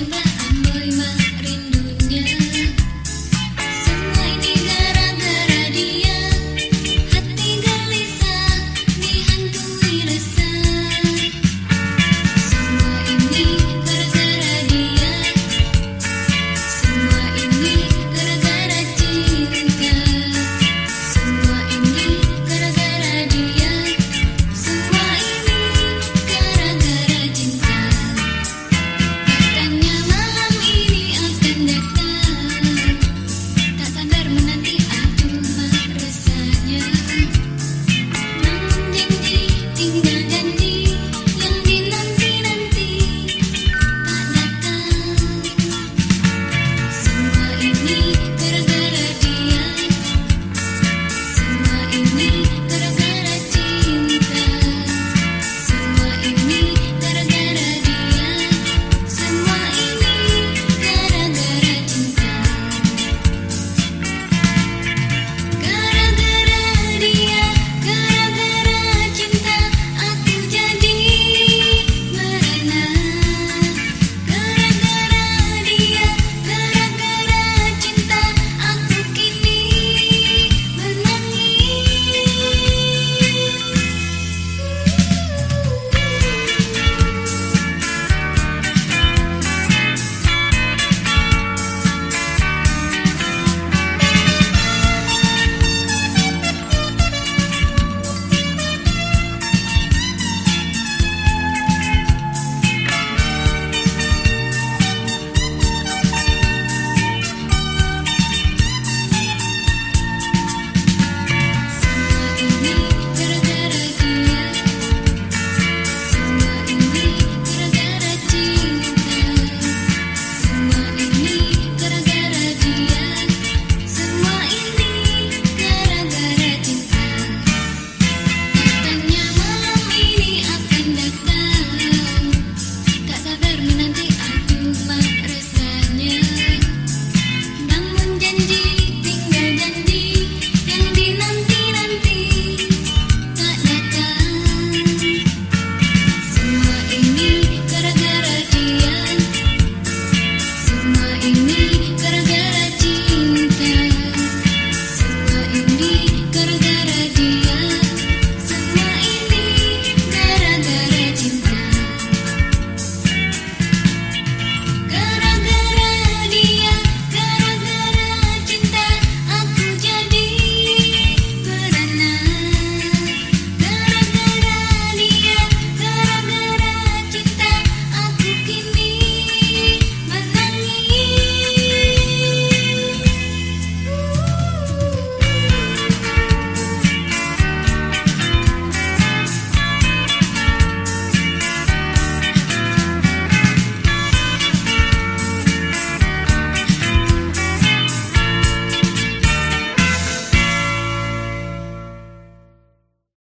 to me.